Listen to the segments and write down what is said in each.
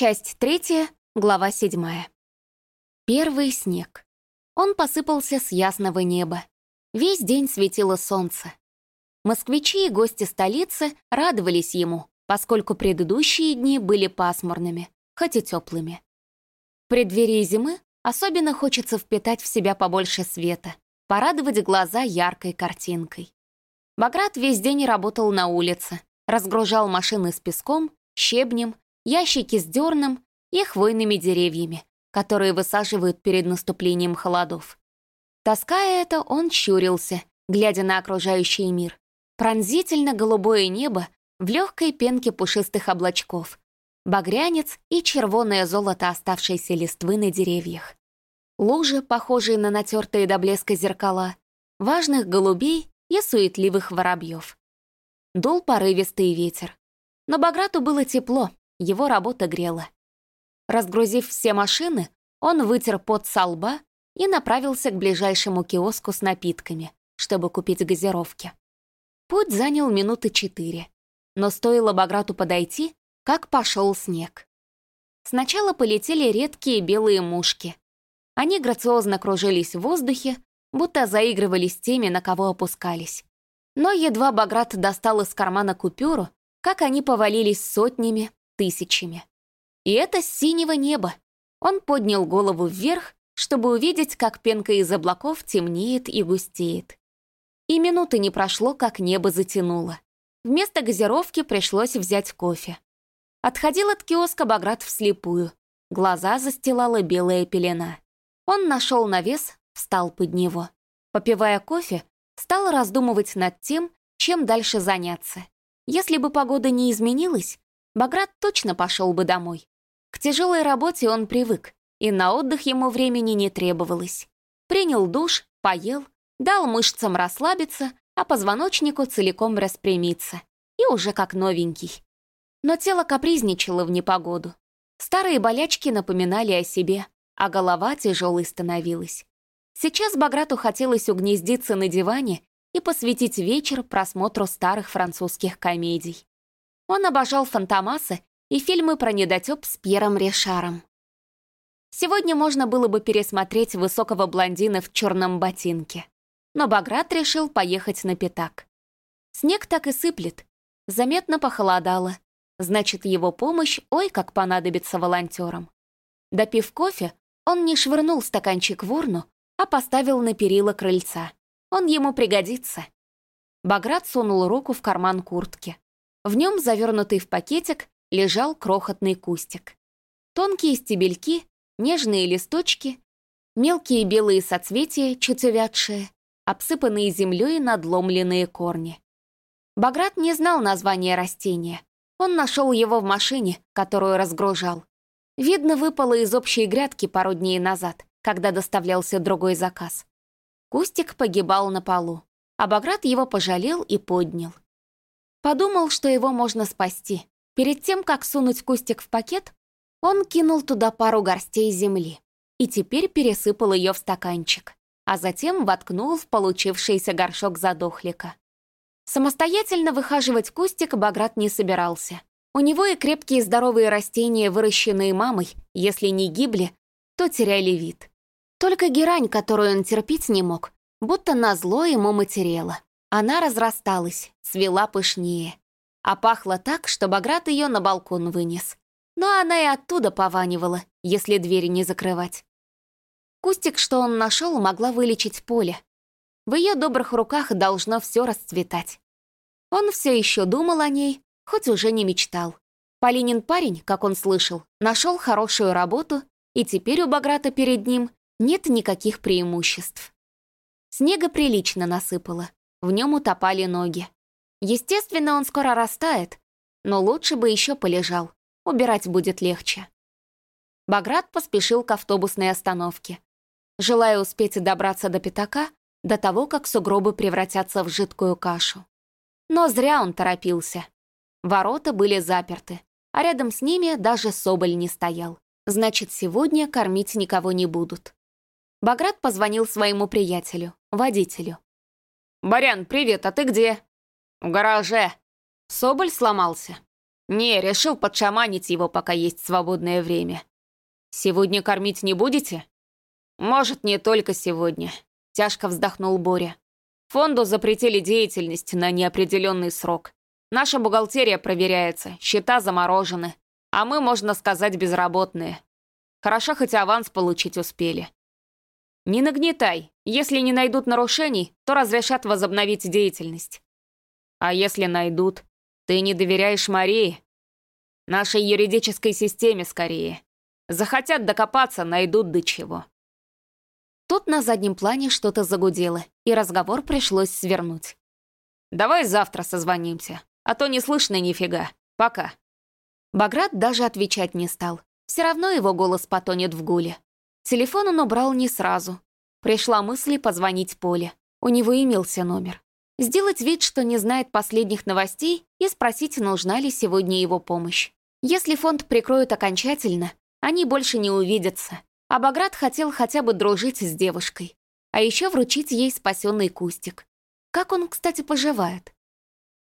Часть третья, глава седьмая. Первый снег. Он посыпался с ясного неба. Весь день светило солнце. Москвичи и гости столицы радовались ему, поскольку предыдущие дни были пасмурными, хоть и теплыми. В преддверии зимы особенно хочется впитать в себя побольше света, порадовать глаза яркой картинкой. Баграт весь день работал на улице, разгружал машины с песком, щебнем, ящики с дерном и хвойными деревьями, которые высаживают перед наступлением холодов. Таская это, он щурился, глядя на окружающий мир. Пронзительно голубое небо в легкой пенке пушистых облачков, багрянец и червоное золото оставшейся листвы на деревьях. Лужи, похожие на натертые до блеска зеркала, важных голубей и суетливых воробьев. Дул порывистый ветер. Но Баграту было тепло, его работа грела. Разгрузив все машины, он вытер пот со лба и направился к ближайшему киоску с напитками, чтобы купить газировки. Путь занял минуты четыре, но стоило Баграту подойти, как пошел снег. Сначала полетели редкие белые мушки. Они грациозно кружились в воздухе, будто заигрывали с теми, на кого опускались. Но едва Баграт достал из кармана купюру, как они повалились сотнями, тысячами. И это синего неба. Он поднял голову вверх, чтобы увидеть, как пенка из облаков темнеет и густеет. И минуты не прошло, как небо затянуло. Вместо газировки пришлось взять кофе. Отходил от киоска Баграт вслепую. Глаза застилала белая пелена. Он нашел навес, встал под него. Попивая кофе, стал раздумывать над тем, чем дальше заняться. Если бы погода не изменилась, Баграт точно пошел бы домой. К тяжелой работе он привык, и на отдых ему времени не требовалось. Принял душ, поел, дал мышцам расслабиться, а позвоночнику целиком распрямиться. И уже как новенький. Но тело капризничало в непогоду. Старые болячки напоминали о себе, а голова тяжелой становилась. Сейчас Баграту хотелось угнездиться на диване и посвятить вечер просмотру старых французских комедий. Он обожал «Фантомаса» и фильмы про недотеп с Пьером Решаром. Сегодня можно было бы пересмотреть высокого блондина в черном ботинке. Но Баграт решил поехать на пятак. Снег так и сыплет. Заметно похолодало. Значит, его помощь ой как понадобится волонтерам. Допив кофе, он не швырнул стаканчик в урну, а поставил на перила крыльца. Он ему пригодится. Баграт сунул руку в карман куртки. В нем, завернутый в пакетик, лежал крохотный кустик. Тонкие стебельки, нежные листочки, мелкие белые соцветия, чуть увядшие, обсыпанные землей надломленные корни. Баграт не знал названия растения. Он нашел его в машине, которую разгружал. Видно, выпало из общей грядки пару дней назад, когда доставлялся другой заказ. Кустик погибал на полу, а Баграт его пожалел и поднял. Подумал, что его можно спасти. Перед тем, как сунуть кустик в пакет, он кинул туда пару горстей земли и теперь пересыпал ее в стаканчик, а затем воткнул в получившийся горшок задохлика. Самостоятельно выхаживать кустик Баграт не собирался. У него и крепкие здоровые растения, выращенные мамой, если не гибли, то теряли вид. Только герань, которую он терпеть не мог, будто назло ему материала. Она разрасталась, свела пышнее. А пахло так, что Баграт ее на балкон вынес. Но она и оттуда пованивала, если двери не закрывать. Кустик, что он нашел, могла вылечить поле. В ее добрых руках должно все расцветать. Он все еще думал о ней, хоть уже не мечтал. Полинин парень, как он слышал, нашел хорошую работу, и теперь у Баграта перед ним нет никаких преимуществ. Снега прилично насыпало, в нем утопали ноги. Естественно, он скоро растает, но лучше бы еще полежал, убирать будет легче. Баграт поспешил к автобусной остановке, желая успеть добраться до пятака до того, как сугробы превратятся в жидкую кашу. Но зря он торопился. Ворота были заперты, а рядом с ними даже Соболь не стоял. Значит, сегодня кормить никого не будут. Баграт позвонил своему приятелю, водителю. «Барян, привет, а ты где?» «В гараже». Соболь сломался. «Не, решил подшаманить его, пока есть свободное время. Сегодня кормить не будете?» «Может, не только сегодня», — тяжко вздохнул Боря. «Фонду запретили деятельность на неопределенный срок. Наша бухгалтерия проверяется, счета заморожены, а мы, можно сказать, безработные. Хорошо, хоть аванс получить успели. Не нагнетай. Если не найдут нарушений, то разрешат возобновить деятельность. А если найдут? Ты не доверяешь Марии? Нашей юридической системе скорее. Захотят докопаться, найдут до чего. Тут на заднем плане что-то загудело, и разговор пришлось свернуть. «Давай завтра созвонимся, а то не слышно нифига. Пока». Баграт даже отвечать не стал. Все равно его голос потонет в гуле. Телефон он убрал не сразу. Пришла мысль позвонить Поле. У него имелся номер. Сделать вид, что не знает последних новостей, и спросить, нужна ли сегодня его помощь. Если фонд прикроют окончательно, они больше не увидятся. А Баграт хотел хотя бы дружить с девушкой. А еще вручить ей спасенный кустик. Как он, кстати, поживает?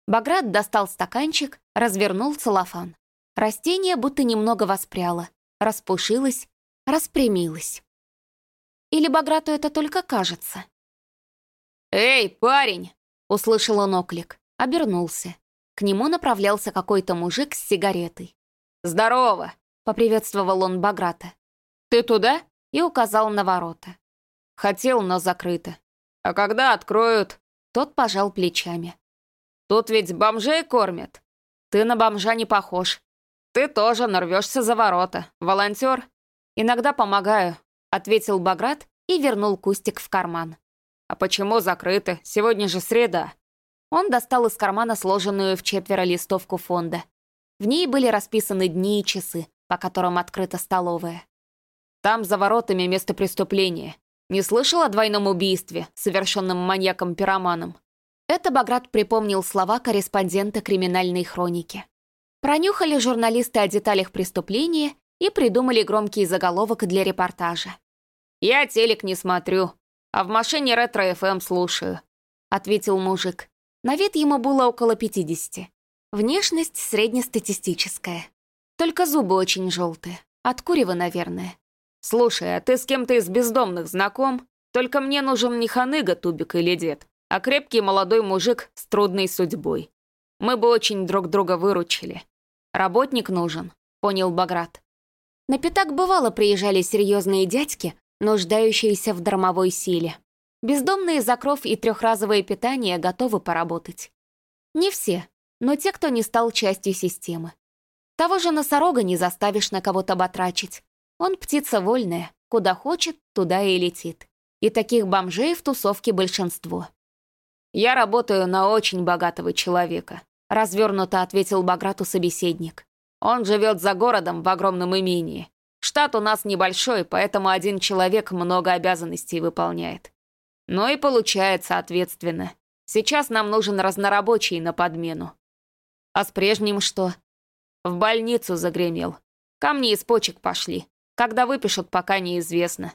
Баграт достал стаканчик, развернул целлофан. Растение будто немного воспряло, распушилось, распрямилась. Или Баграту это только кажется? «Эй, парень!» — услышал он оклик. Обернулся. К нему направлялся какой-то мужик с сигаретой. «Здорово!» — поприветствовал он Баграта. «Ты туда?» — и указал на ворота. Хотел, но закрыто. «А когда откроют?» Тот пожал плечами. «Тут ведь бомжей кормят. Ты на бомжа не похож. Ты тоже нарвешься за ворота. Волонтер?» «Иногда помогаю», — ответил Баграт и вернул кустик в карман. «А почему закрыты? Сегодня же среда». Он достал из кармана сложенную в четверо листовку фонда. В ней были расписаны дни и часы, по которым открыта столовая. «Там за воротами место преступления. Не слышал о двойном убийстве, совершенном маньяком-пироманом?» Это Баграт припомнил слова корреспондента криминальной хроники. Пронюхали журналисты о деталях преступления и придумали громкий заголовок для репортажа. «Я телек не смотрю, а в машине ретро-ФМ слушаю», — ответил мужик. На вид ему было около 50. Внешность среднестатистическая. Только зубы очень желтые. От курева, наверное. «Слушай, а ты с кем-то из бездомных знаком? Только мне нужен не ханыга, тубик или дед, а крепкий молодой мужик с трудной судьбой. Мы бы очень друг друга выручили. Работник нужен», — понял Баграт. На пятак бывало приезжали серьезные дядьки, нуждающиеся в дармовой силе. Бездомные за кров и трехразовое питание готовы поработать. Не все, но те, кто не стал частью системы. Того же носорога не заставишь на кого-то батрачить. Он птица вольная, куда хочет, туда и летит. И таких бомжей в тусовке большинство. «Я работаю на очень богатого человека», — развернуто ответил Баграту собеседник. Он живет за городом в огромном имении. Штат у нас небольшой, поэтому один человек много обязанностей выполняет. Но и получается ответственно. Сейчас нам нужен разнорабочий на подмену. А с прежним что? В больницу загремел. Камни из почек пошли. Когда выпишут, пока неизвестно.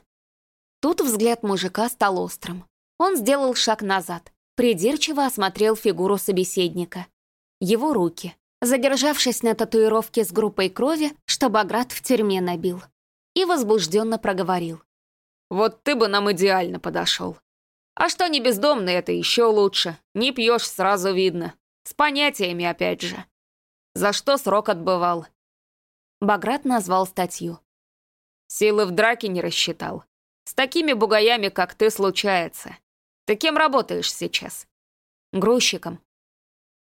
Тут взгляд мужика стал острым. Он сделал шаг назад, придирчиво осмотрел фигуру собеседника. Его руки, задержавшись на татуировке с группой крови, что Баграт в тюрьме набил. И возбужденно проговорил. «Вот ты бы нам идеально подошел. А что не бездомный, это еще лучше. Не пьешь, сразу видно. С понятиями опять же. За что срок отбывал?» Баграт назвал статью. «Силы в драке не рассчитал. С такими бугаями, как ты, случается. Ты кем работаешь сейчас?» «Грузчиком».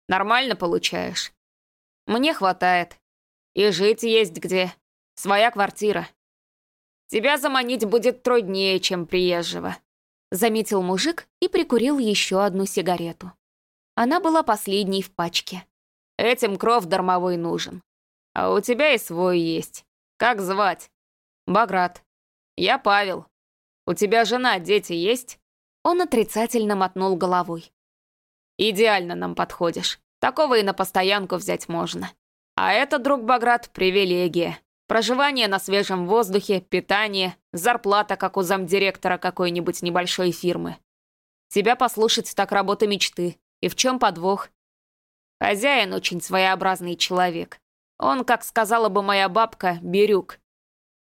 «Нормально получаешь?» Мне хватает. И жить есть где. Своя квартира. Тебя заманить будет труднее, чем приезжего», — заметил мужик и прикурил еще одну сигарету. Она была последней в пачке. «Этим кров дармовой нужен. А у тебя и свой есть. Как звать?» «Баграт». «Я Павел. У тебя жена, дети есть?» Он отрицательно мотнул головой. «Идеально нам подходишь. Такого и на постоянку взять можно. А это, друг Баграт, привилегия. Проживание на свежем воздухе, питание, зарплата, как у замдиректора какой-нибудь небольшой фирмы. Тебя послушать так работа мечты. И в чем подвох? Хозяин очень своеобразный человек. Он, как сказала бы моя бабка, Бирюк.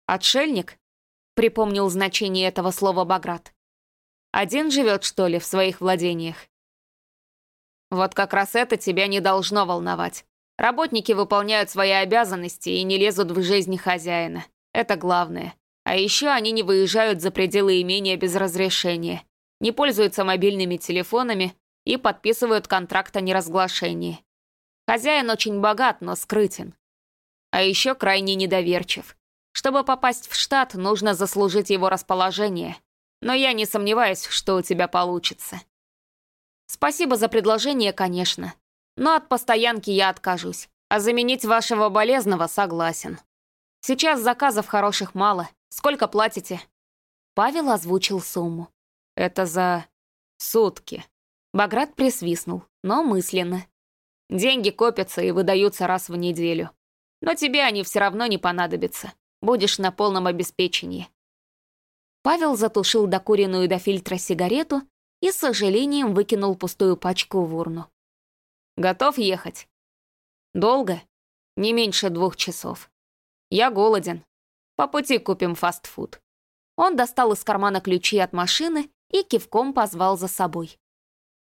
Отшельник? Припомнил значение этого слова Баграт. Один живет, что ли, в своих владениях? Вот как раз это тебя не должно волновать. Работники выполняют свои обязанности и не лезут в жизнь хозяина. Это главное. А еще они не выезжают за пределы имения без разрешения, не пользуются мобильными телефонами и подписывают контракт о неразглашении. Хозяин очень богат, но скрытен. А еще крайне недоверчив. Чтобы попасть в штат, нужно заслужить его расположение. Но я не сомневаюсь, что у тебя получится. Спасибо за предложение, конечно. Но от постоянки я откажусь. А заменить вашего болезного согласен. Сейчас заказов хороших мало. Сколько платите?» Павел озвучил сумму. «Это за... сутки». Баграт присвистнул, но мысленно. «Деньги копятся и выдаются раз в неделю. Но тебе они все равно не понадобятся. Будешь на полном обеспечении». Павел затушил докуренную до фильтра сигарету и с сожалением выкинул пустую пачку в урну. «Готов ехать?» «Долго?» «Не меньше двух часов. Я голоден. По пути купим фастфуд». Он достал из кармана ключи от машины и кивком позвал за собой.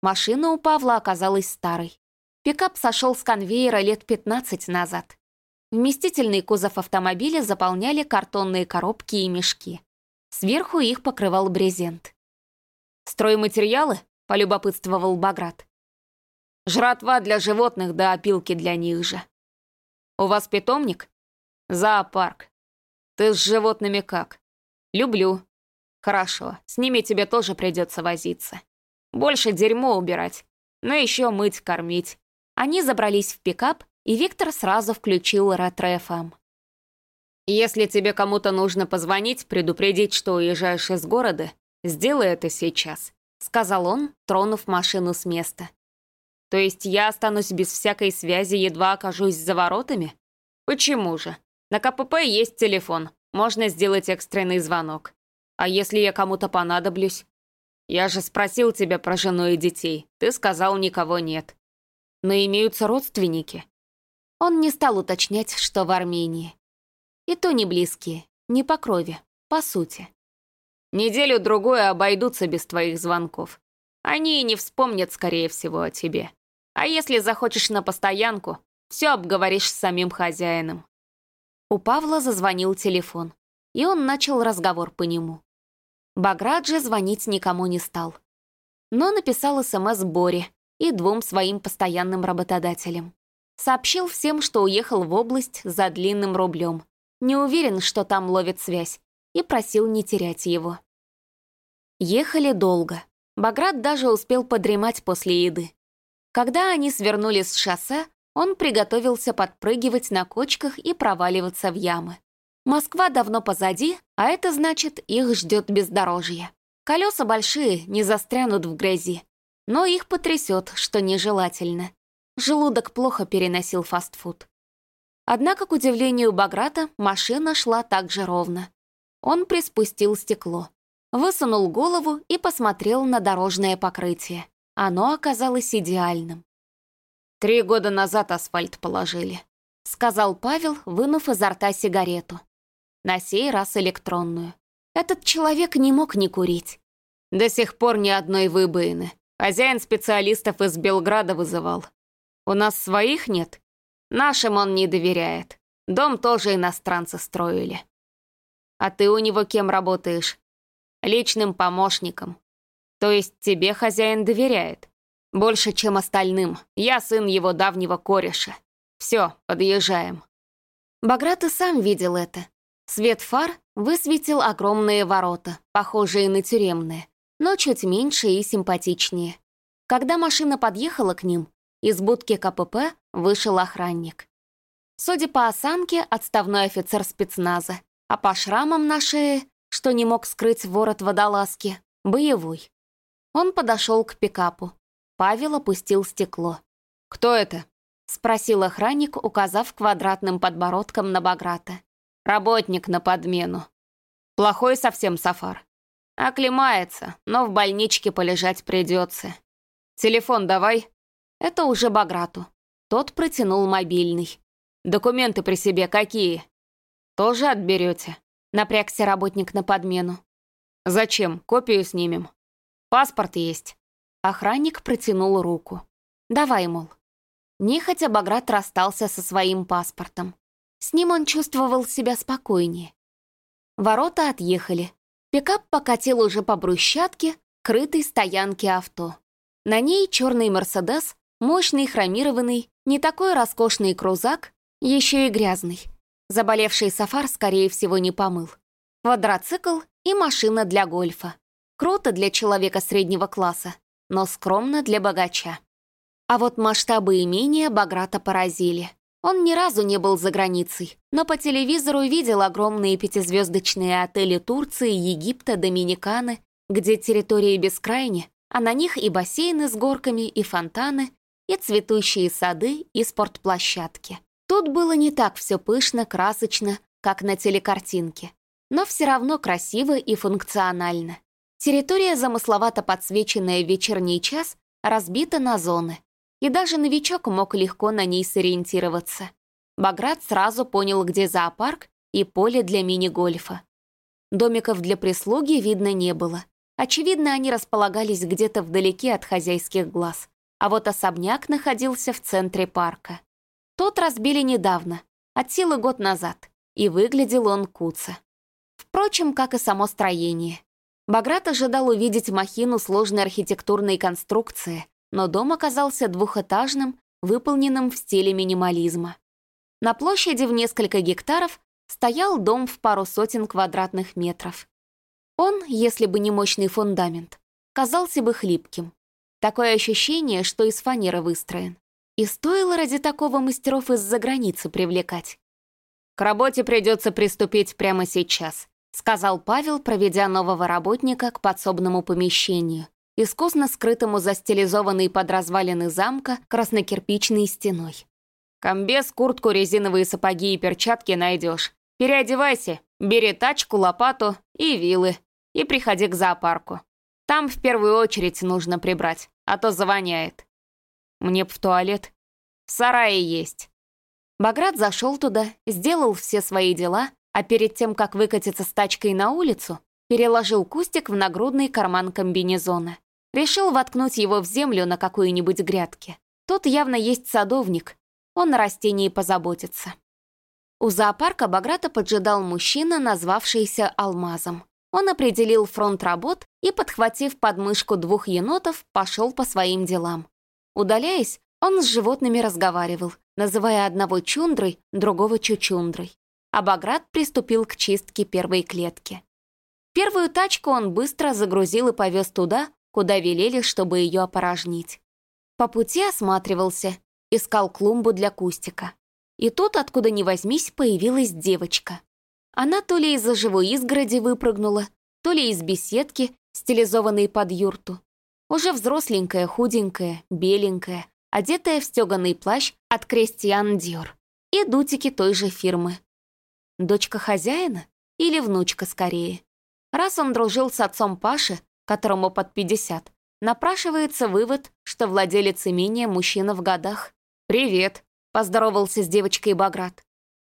Машина у Павла оказалась старой. Пикап сошел с конвейера лет 15 назад. Вместительный кузов автомобиля заполняли картонные коробки и мешки. Сверху их покрывал брезент. «Стройматериалы?» — полюбопытствовал Баграт. «Жратва для животных да опилки для них же». «У вас питомник?» «Зоопарк. Ты с животными как?» «Люблю». «Хорошо, с ними тебе тоже придется возиться. Больше дерьмо убирать, но еще мыть, кормить». Они забрались в пикап, и Виктор сразу включил ретро-ФМ. «Если тебе кому-то нужно позвонить, предупредить, что уезжаешь из города, сделай это сейчас», — сказал он, тронув машину с места. «То есть я останусь без всякой связи, едва окажусь за воротами? Почему же? На КПП есть телефон, можно сделать экстренный звонок. А если я кому-то понадоблюсь? Я же спросил тебя про жену и детей, ты сказал, никого нет. Но имеются родственники». Он не стал уточнять, что в Армении. И то не близкие, не по крови, по сути. Неделю-другую обойдутся без твоих звонков. Они и не вспомнят, скорее всего, о тебе. А если захочешь на постоянку, все обговоришь с самим хозяином. У Павла зазвонил телефон, и он начал разговор по нему. Баграт же звонить никому не стал. Но написал СМС Боре и двум своим постоянным работодателям. Сообщил всем, что уехал в область за длинным рублем, не уверен, что там ловит связь, и просил не терять его. Ехали долго. Баграт даже успел подремать после еды. Когда они свернули с шоссе, он приготовился подпрыгивать на кочках и проваливаться в ямы. Москва давно позади, а это значит, их ждет бездорожье. Колеса большие, не застрянут в грязи. Но их потрясет, что нежелательно. Желудок плохо переносил фастфуд. Однако, к удивлению Баграта, машина шла так же ровно. Он приспустил стекло, высунул голову и посмотрел на дорожное покрытие. Оно оказалось идеальным. «Три года назад асфальт положили», — сказал Павел, вынув изо рта сигарету. На сей раз электронную. Этот человек не мог не курить. До сих пор ни одной выбоины. Хозяин специалистов из Белграда вызывал. У нас своих нет, Нашим он не доверяет. Дом тоже иностранцы строили. А ты у него кем работаешь? Личным помощником. То есть тебе хозяин доверяет? Больше, чем остальным. Я сын его давнего кореша. Все, подъезжаем. Баграт и сам видел это. Свет фар высветил огромные ворота, похожие на тюремные, но чуть меньше и симпатичнее. Когда машина подъехала к ним, из будки КПП вышел охранник. Судя по осанке, отставной офицер спецназа, а по шрамам на шее, что не мог скрыть ворот водолазки, боевой. Он подошел к пикапу. Павел опустил стекло. «Кто это?» — спросил охранник, указав квадратным подбородком на Баграта. «Работник на подмену. Плохой совсем Сафар. Оклемается, но в больничке полежать придется. Телефон давай». Это уже Баграту. Тот протянул мобильный. Документы при себе какие?» «Тоже отберете?» Напрягся работник на подмену. «Зачем? Копию снимем. Паспорт есть». Охранник протянул руку. «Давай, мол». Нехотя Баграт расстался со своим паспортом. С ним он чувствовал себя спокойнее. Ворота отъехали. Пикап покатил уже по брусчатке, крытой стоянке авто. На ней черный «Мерседес», мощный, хромированный, не такой роскошный крузак, еще и грязный. Заболевший Сафар, скорее всего, не помыл. Квадроцикл и машина для гольфа. Круто для человека среднего класса, но скромно для богача. А вот масштабы имения Баграта поразили. Он ни разу не был за границей, но по телевизору видел огромные пятизвездочные отели Турции, Египта, Доминиканы, где территории бескрайни, а на них и бассейны с горками, и фонтаны, и цветущие сады, и спортплощадки. Тут было не так все пышно, красочно, как на телекартинке, но все равно красиво и функционально. Территория, замысловато подсвеченная в вечерний час, разбита на зоны, и даже новичок мог легко на ней сориентироваться. Баграт сразу понял, где зоопарк и поле для мини-гольфа. Домиков для прислуги видно не было. Очевидно, они располагались где-то вдалеке от хозяйских глаз, а вот особняк находился в центре парка. Тот разбили недавно, от силы год назад, и выглядел он куца. Впрочем, как и само строение. Баграт ожидал увидеть махину сложной архитектурной конструкции, но дом оказался двухэтажным, выполненным в стиле минимализма. На площади в несколько гектаров стоял дом в пару сотен квадратных метров. Он, если бы не мощный фундамент, казался бы хлипким. Такое ощущение, что из фанеры выстроен. И стоило ради такого мастеров из-за границы привлекать. «К работе придется приступить прямо сейчас», сказал Павел, проведя нового работника к подсобному помещению, искусно скрытому за стилизованный под развалины замка краснокирпичной стеной. «Комбез, куртку, резиновые сапоги и перчатки найдешь. Переодевайся, бери тачку, лопату и вилы, и приходи к зоопарку. Там в первую очередь нужно прибрать, а то завоняет. Мне б в туалет. В сарае есть». Баграт зашел туда, сделал все свои дела, а перед тем, как выкатиться с тачкой на улицу, переложил кустик в нагрудный карман комбинезона. Решил воткнуть его в землю на какой-нибудь грядке. Тут явно есть садовник, он о растении позаботится. У зоопарка Баграта поджидал мужчина, назвавшийся Алмазом. Он определил фронт работ и, подхватив подмышку двух енотов, пошел по своим делам. Удаляясь, он с животными разговаривал, называя одного чундрой, другого чучундрой. А Баграт приступил к чистке первой клетки. Первую тачку он быстро загрузил и повез туда, куда велели, чтобы ее опорожнить. По пути осматривался, искал клумбу для кустика. И тут, откуда ни возьмись, появилась девочка. Она то ли из-за живой изгороди выпрыгнула, то ли из беседки, стилизованной под юрту. Уже взросленькая, худенькая, беленькая, одетая в стеганый плащ от Крестьян Диор и дутики той же фирмы. Дочка хозяина или внучка скорее? Раз он дружил с отцом Паши, которому под 50, напрашивается вывод, что владелец имения мужчина в годах. «Привет», — поздоровался с девочкой Баграт.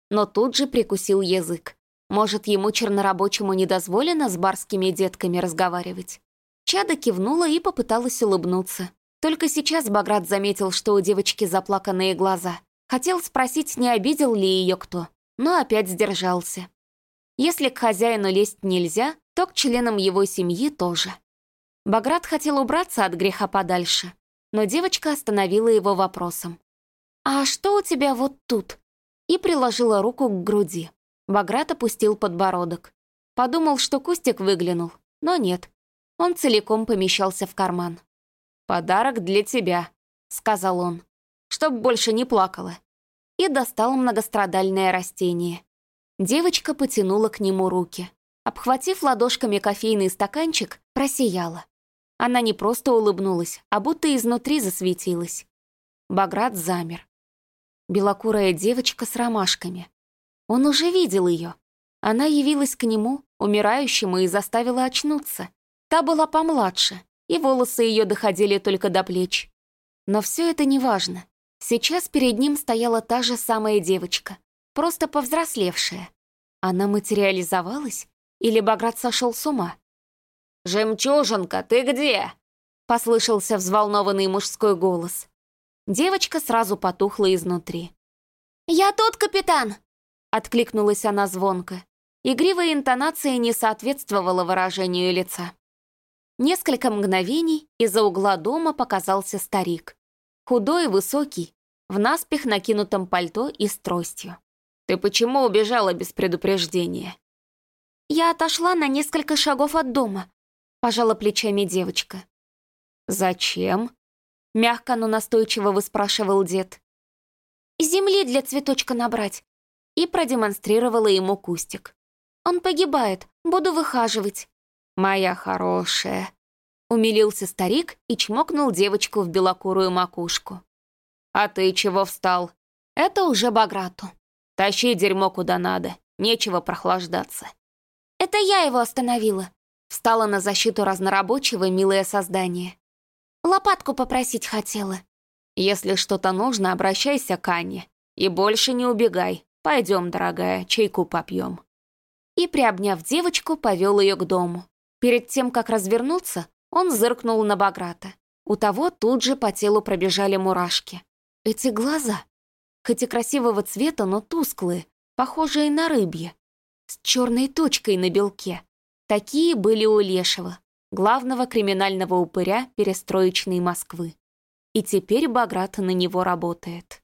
Но тут же прикусил язык. Может, ему чернорабочему не дозволено с барскими детками разговаривать? Чада кивнула и попыталась улыбнуться. Только сейчас Баграт заметил, что у девочки заплаканные глаза. Хотел спросить, не обидел ли ее кто, но опять сдержался. Если к хозяину лезть нельзя, то к членам его семьи тоже. Баграт хотел убраться от греха подальше, но девочка остановила его вопросом. «А что у тебя вот тут?» и приложила руку к груди. Баграт опустил подбородок. Подумал, что кустик выглянул, но нет. Он целиком помещался в карман. «Подарок для тебя», — сказал он, «чтоб больше не плакала». И достал многострадальное растение. Девочка потянула к нему руки. Обхватив ладошками кофейный стаканчик, просияла. Она не просто улыбнулась, а будто изнутри засветилась. Баграт замер. Белокурая девочка с ромашками. Он уже видел ее. Она явилась к нему, умирающему, и заставила очнуться. Та была помладше, и волосы ее доходили только до плеч. Но все это не важно. Сейчас перед ним стояла та же самая девочка, просто повзрослевшая. Она материализовалась? Или Баграт сошел с ума? «Жемчужинка, ты где?» — послышался взволнованный мужской голос. Девочка сразу потухла изнутри. «Я тут, капитан!» — откликнулась она звонко. Игривая интонация не соответствовала выражению лица. Несколько мгновений из-за угла дома показался старик. Худой и высокий, в наспех накинутом пальто и с тростью. «Ты почему убежала без предупреждения?» «Я отошла на несколько шагов от дома», — пожала плечами девочка. «Зачем?» — мягко, но настойчиво выспрашивал дед. «Земли для цветочка набрать», и продемонстрировала ему кустик. «Он погибает, буду выхаживать». «Моя хорошая», — умилился старик и чмокнул девочку в белокурую макушку. «А ты чего встал?» «Это уже Баграту. Тащи дерьмо куда надо, нечего прохлаждаться». «Это я его остановила», — встала на защиту разнорабочего милое создание. «Лопатку попросить хотела». «Если что-то нужно, обращайся к Анне. И больше не убегай. Пойдем, дорогая, чайку попьем». И, приобняв девочку, повел ее к дому. Перед тем, как развернуться, он зыркнул на Баграта. У того тут же по телу пробежали мурашки. Эти глаза, хоть и красивого цвета, но тусклые, похожие на рыбье, с черной точкой на белке. Такие были у Лешего, главного криминального упыря перестроечной Москвы. И теперь Баграт на него работает.